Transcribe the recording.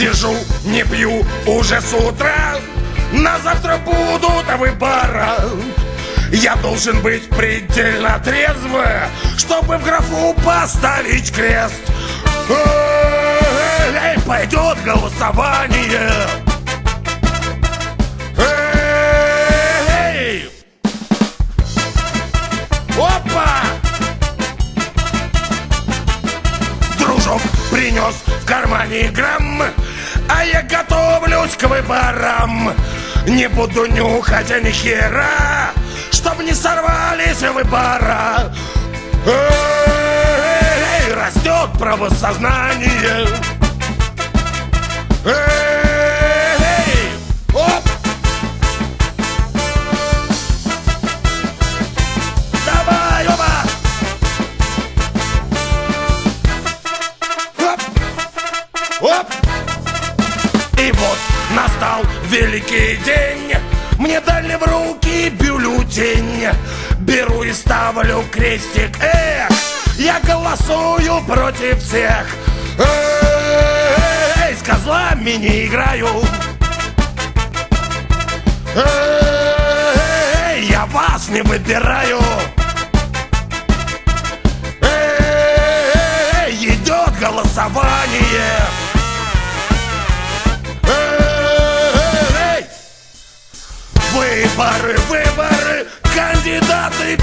Сижу, не пью уже с утра. На завтра будут выбора. Я должен быть предельно трезв Чтобы в графу поставить крест. Эй, пойдет голосование. Эй! Опа! Дружок принес в кармане грамм А я готовлюсь к выборам. Не буду нюхать ни хера Чтоб не сорвались выбора. Эй, растет правосознание. Эй, И вот настал великий день. Мне дали в руки бюллетень. Беру и ставлю крестик. Эх, я голосую против всех. Эй, с козлами не играю. Эй, я вас не выбираю. Эй, идет голосование Выборы, выборы, кандидаты